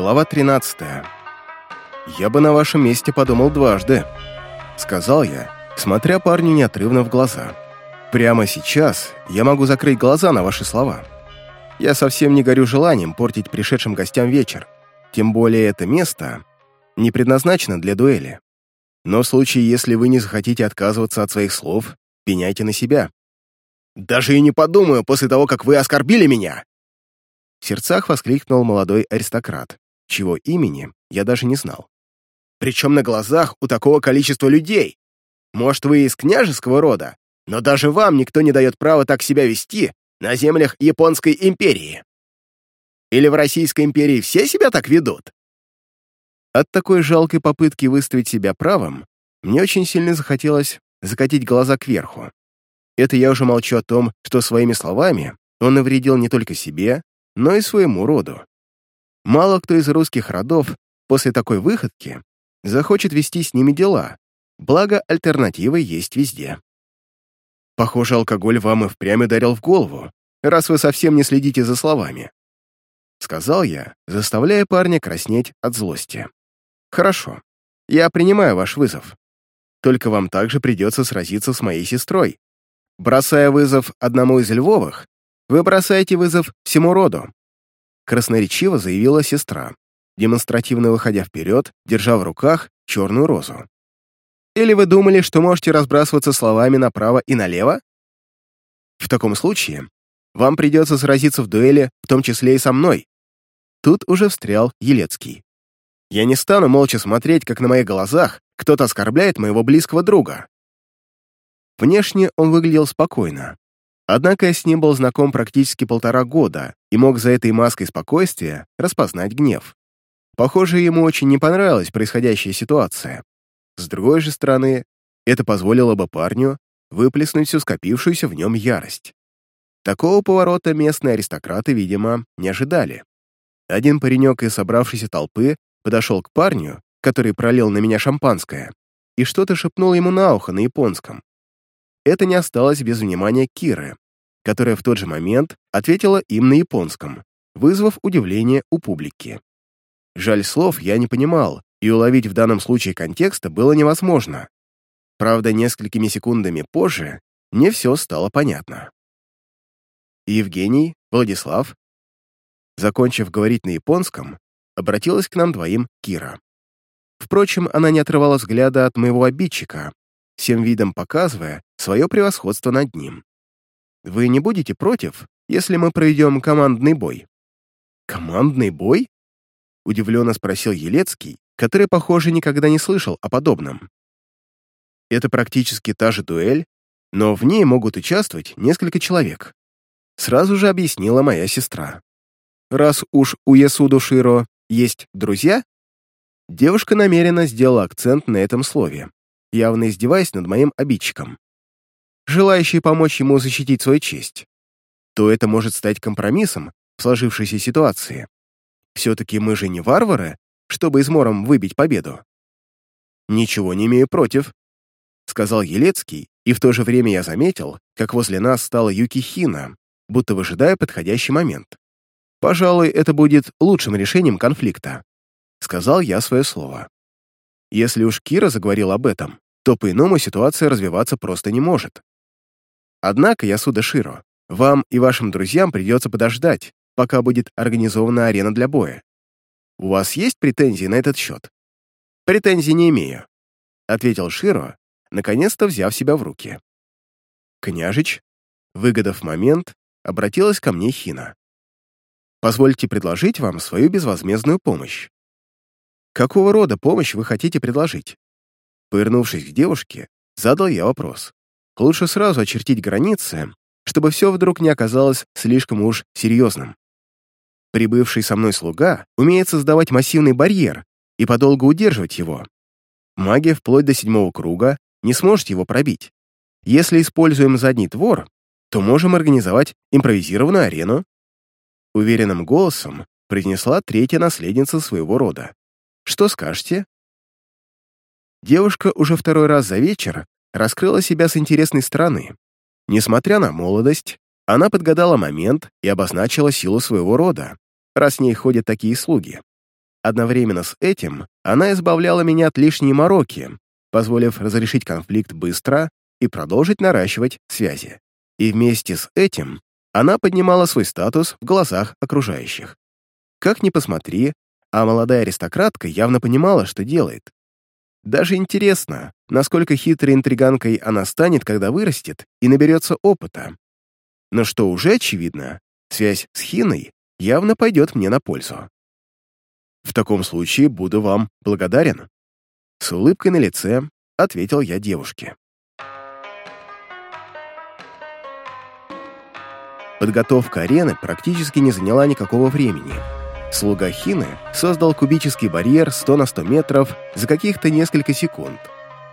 Глава 13. «Я бы на вашем месте подумал дважды», — сказал я, смотря парню неотрывно в глаза. «Прямо сейчас я могу закрыть глаза на ваши слова. Я совсем не горю желанием портить пришедшим гостям вечер, тем более это место не предназначено для дуэли. Но в случае, если вы не захотите отказываться от своих слов, пеняйте на себя». «Даже и не подумаю после того, как вы оскорбили меня!» В сердцах воскликнул молодой аристократ, чего имени я даже не знал. «Причем на глазах у такого количества людей. Может, вы из княжеского рода, но даже вам никто не дает права так себя вести на землях Японской империи. Или в Российской империи все себя так ведут?» От такой жалкой попытки выставить себя правым мне очень сильно захотелось закатить глаза кверху. Это я уже молчу о том, что своими словами он навредил не только себе, но и своему роду. Мало кто из русских родов после такой выходки захочет вести с ними дела, благо альтернативы есть везде. Похоже, алкоголь вам и впрямь ударил в голову, раз вы совсем не следите за словами. Сказал я, заставляя парня краснеть от злости. Хорошо, я принимаю ваш вызов. Только вам также придется сразиться с моей сестрой. Бросая вызов одному из Львовых, вы бросаете вызов всему роду. Красноречиво заявила сестра, демонстративно выходя вперед, держа в руках черную розу. Или вы думали, что можете разбрасываться словами направо и налево? В таком случае вам придется сразиться в дуэли, в том числе и со мной. Тут уже встрял Елецкий. Я не стану молча смотреть, как на моих глазах кто-то оскорбляет моего близкого друга. Внешне он выглядел спокойно, Однако я с ним был знаком практически полтора года и мог за этой маской спокойствия распознать гнев. Похоже, ему очень не понравилась происходящая ситуация. С другой же стороны, это позволило бы парню выплеснуть всю скопившуюся в нем ярость. Такого поворота местные аристократы, видимо, не ожидали. Один паренек из собравшейся толпы подошел к парню, который пролил на меня шампанское, и что-то шепнул ему на ухо на японском. Это не осталось без внимания Киры, которая в тот же момент ответила им на японском, вызвав удивление у публики. Жаль слов я не понимал, и уловить в данном случае контекста было невозможно. Правда, несколькими секундами позже мне все стало понятно. Евгений, Владислав, закончив говорить на японском, обратилась к нам двоим Кира. Впрочем, она не отрывала взгляда от моего обидчика, всем видом показывая свое превосходство над ним. Вы не будете против, если мы проведем командный бой?» «Командный бой?» — удивленно спросил Елецкий, который, похоже, никогда не слышал о подобном. «Это практически та же дуэль, но в ней могут участвовать несколько человек», — сразу же объяснила моя сестра. «Раз уж у Ясуду Широ есть друзья?» Девушка намеренно сделала акцент на этом слове, явно издеваясь над моим обидчиком желающие помочь ему защитить свою честь, то это может стать компромиссом в сложившейся ситуации. Все-таки мы же не варвары, чтобы измором выбить победу. «Ничего не имею против», — сказал Елецкий, и в то же время я заметил, как возле нас стала Юкихина, будто выжидая подходящий момент. «Пожалуй, это будет лучшим решением конфликта», — сказал я свое слово. Если уж Кира заговорил об этом, то по-иному ситуация развиваться просто не может. Однако, Ясуда Широ, вам и вашим друзьям придется подождать, пока будет организована арена для боя. У вас есть претензии на этот счет? Претензий не имею, ответил Широ, наконец-то взяв себя в руки. Княжич, выгодав момент, обратилась ко мне Хина. Позвольте предложить вам свою безвозмездную помощь. Какого рода помощь вы хотите предложить? Повернувшись к девушке, задал я вопрос. Лучше сразу очертить границы, чтобы все вдруг не оказалось слишком уж серьезным. Прибывший со мной слуга умеет создавать массивный барьер и подолгу удерживать его. Магия вплоть до седьмого круга не сможет его пробить. Если используем задний двор, то можем организовать импровизированную арену. Уверенным голосом произнесла третья наследница своего рода. Что скажете? Девушка уже второй раз за вечер раскрыла себя с интересной стороны. Несмотря на молодость, она подгадала момент и обозначила силу своего рода, раз с ней ходят такие слуги. Одновременно с этим она избавляла меня от лишней мороки, позволив разрешить конфликт быстро и продолжить наращивать связи. И вместе с этим она поднимала свой статус в глазах окружающих. Как ни посмотри, а молодая аристократка явно понимала, что делает. Даже интересно, насколько хитрой интриганкой она станет, когда вырастет и наберется опыта. Но что уже очевидно, связь с Хиной явно пойдет мне на пользу. В таком случае буду вам благодарен. С улыбкой на лице ответил я девушке. Подготовка арены практически не заняла никакого времени. Слуга Хины создал кубический барьер 100 на 100 метров за каких-то несколько секунд.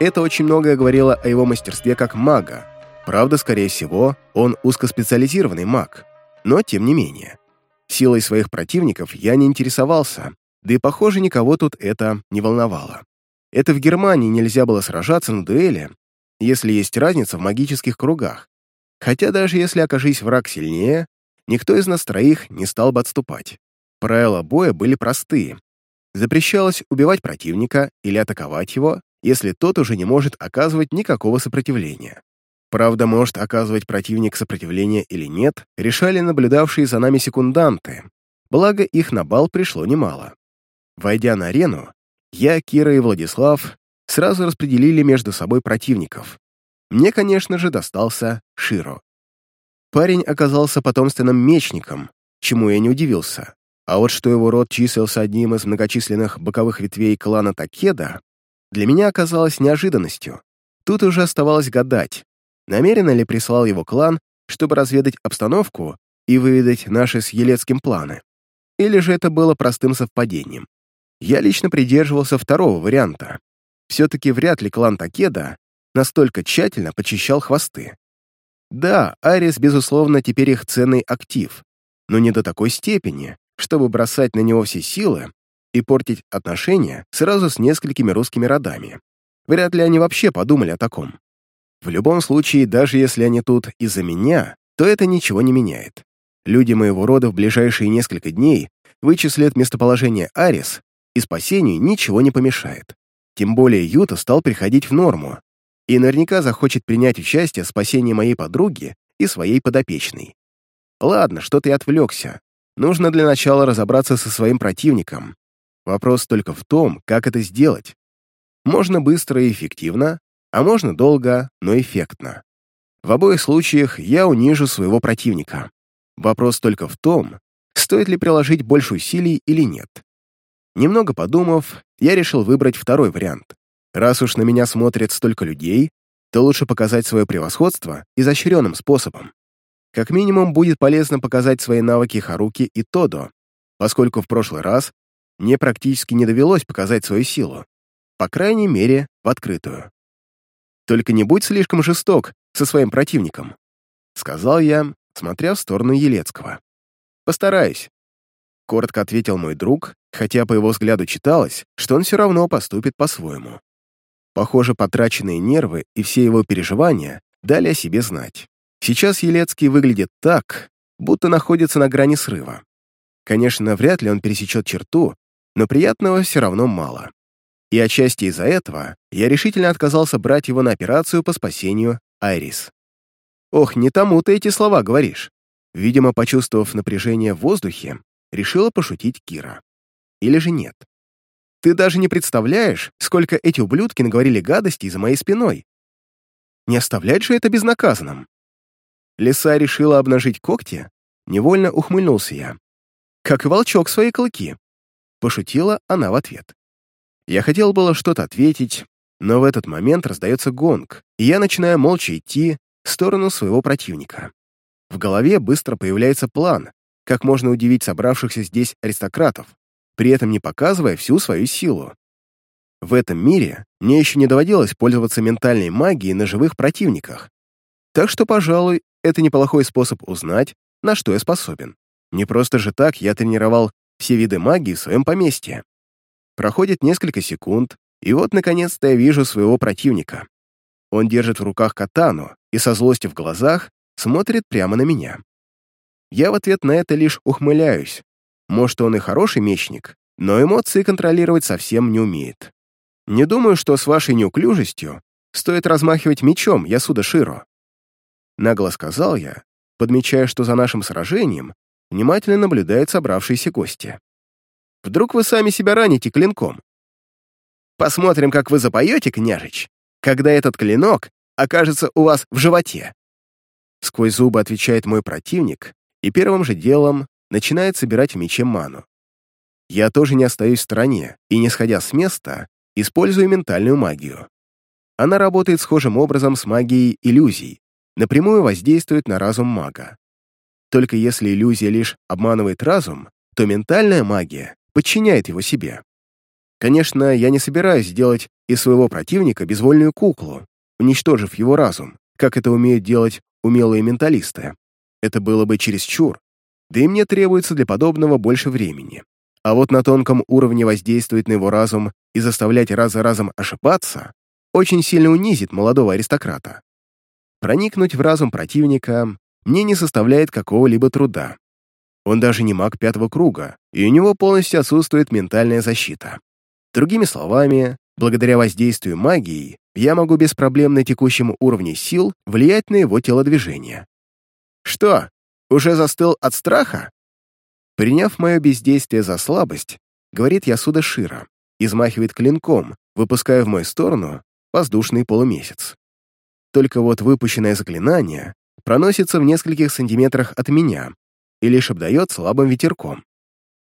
Это очень многое говорило о его мастерстве как мага. Правда, скорее всего, он узкоспециализированный маг. Но, тем не менее. Силой своих противников я не интересовался, да и, похоже, никого тут это не волновало. Это в Германии нельзя было сражаться на дуэли, если есть разница в магических кругах. Хотя даже если окажись враг сильнее, никто из нас троих не стал бы отступать. Правила боя были простые. Запрещалось убивать противника или атаковать его, если тот уже не может оказывать никакого сопротивления. Правда, может оказывать противник сопротивление или нет, решали наблюдавшие за нами секунданты, благо их на бал пришло немало. Войдя на арену, я, Кира и Владислав сразу распределили между собой противников. Мне, конечно же, достался Широ. Парень оказался потомственным мечником, чему я не удивился. А вот что его род числился одним из многочисленных боковых ветвей клана Такеда, для меня оказалось неожиданностью. Тут уже оставалось гадать, намеренно ли прислал его клан, чтобы разведать обстановку и выведать наши с Елецким планы. Или же это было простым совпадением. Я лично придерживался второго варианта. Все-таки вряд ли клан Такеда настолько тщательно почищал хвосты. Да, Арис, безусловно, теперь их ценный актив, но не до такой степени, чтобы бросать на него все силы и портить отношения сразу с несколькими русскими родами. Вряд ли они вообще подумали о таком. В любом случае, даже если они тут из-за меня, то это ничего не меняет. Люди моего рода в ближайшие несколько дней вычислят местоположение Арис, и спасению ничего не помешает. Тем более Юта стал приходить в норму, и наверняка захочет принять участие в спасении моей подруги и своей подопечной. Ладно, что ты отвлекся. Нужно для начала разобраться со своим противником. Вопрос только в том, как это сделать. Можно быстро и эффективно, а можно долго, но эффектно. В обоих случаях я унижу своего противника. Вопрос только в том, стоит ли приложить больше усилий или нет. Немного подумав, я решил выбрать второй вариант. Раз уж на меня смотрят столько людей, то лучше показать свое превосходство изощренным способом. Как минимум, будет полезно показать свои навыки Харуки и Тодо, поскольку в прошлый раз мне практически не довелось показать свою силу. По крайней мере, в открытую. «Только не будь слишком жесток со своим противником», — сказал я, смотря в сторону Елецкого. «Постараюсь», — коротко ответил мой друг, хотя по его взгляду читалось, что он все равно поступит по-своему. Похоже, потраченные нервы и все его переживания дали о себе знать. Сейчас Елецкий выглядит так, будто находится на грани срыва. Конечно, вряд ли он пересечет черту, но приятного все равно мало. И отчасти из-за этого я решительно отказался брать его на операцию по спасению Айрис. «Ох, не тому ты эти слова говоришь». Видимо, почувствовав напряжение в воздухе, решила пошутить Кира. Или же нет? Ты даже не представляешь, сколько эти ублюдки наговорили гадостей за моей спиной. Не оставлять же это безнаказанным. Лиса решила обнажить когти, невольно ухмыльнулся я. Как и волчок свои клыки. Пошутила она в ответ. Я хотел было что-то ответить, но в этот момент раздается гонг, и я начинаю молча идти в сторону своего противника. В голове быстро появляется план, как можно удивить собравшихся здесь аристократов, при этом не показывая всю свою силу. В этом мире мне еще не доводилось пользоваться ментальной магией на живых противниках, так что, пожалуй, это неплохой способ узнать, на что я способен. Не просто же так я тренировал все виды магии в своем поместье. Проходит несколько секунд, и вот, наконец-то, я вижу своего противника. Он держит в руках катану и со злостью в глазах смотрит прямо на меня. Я в ответ на это лишь ухмыляюсь. Может, он и хороший мечник, но эмоции контролировать совсем не умеет. Не думаю, что с вашей неуклюжестью стоит размахивать мечом Ясуда Широ. Нагло сказал я, подмечая, что за нашим сражением внимательно наблюдают собравшиеся гости. Вдруг вы сами себя раните клинком? Посмотрим, как вы запоете, княжич, когда этот клинок окажется у вас в животе. Сквозь зубы отвечает мой противник, и первым же делом начинает собирать в мече ману. Я тоже не остаюсь в стороне и, не сходя с места, использую ментальную магию. Она работает схожим образом с магией иллюзий, напрямую воздействует на разум мага. Только если иллюзия лишь обманывает разум, то ментальная магия подчиняет его себе. Конечно, я не собираюсь сделать из своего противника безвольную куклу, уничтожив его разум, как это умеют делать умелые менталисты. Это было бы чересчур, да и мне требуется для подобного больше времени. А вот на тонком уровне воздействовать на его разум и заставлять раз за разом ошибаться очень сильно унизит молодого аристократа. Проникнуть в разум противника мне не составляет какого-либо труда. Он даже не маг пятого круга, и у него полностью отсутствует ментальная защита. Другими словами, благодаря воздействию магии, я могу без проблем на текущем уровне сил влиять на его телодвижение. Что, уже застыл от страха? Приняв мое бездействие за слабость, говорит Ясуда Шира, измахивает клинком, выпуская в мою сторону воздушный полумесяц. Только вот выпущенное заклинание проносится в нескольких сантиметрах от меня и лишь обдает слабым ветерком.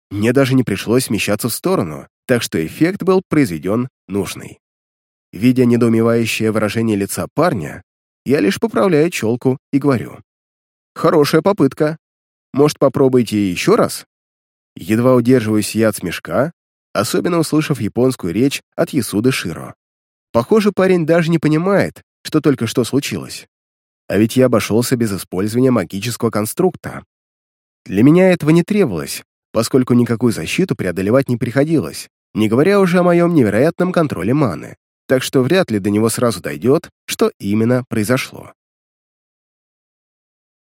Мне даже не пришлось смещаться в сторону, так что эффект был произведен нужный. Видя недоумевающее выражение лица парня, я лишь поправляю челку и говорю. «Хорошая попытка. Может, попробуйте еще раз?» Едва удерживаюсь я от смешка, особенно услышав японскую речь от Ясуды Широ. Похоже, парень даже не понимает, что только что случилось. А ведь я обошелся без использования магического конструкта. Для меня этого не требовалось, поскольку никакую защиту преодолевать не приходилось, не говоря уже о моем невероятном контроле маны, так что вряд ли до него сразу дойдет, что именно произошло.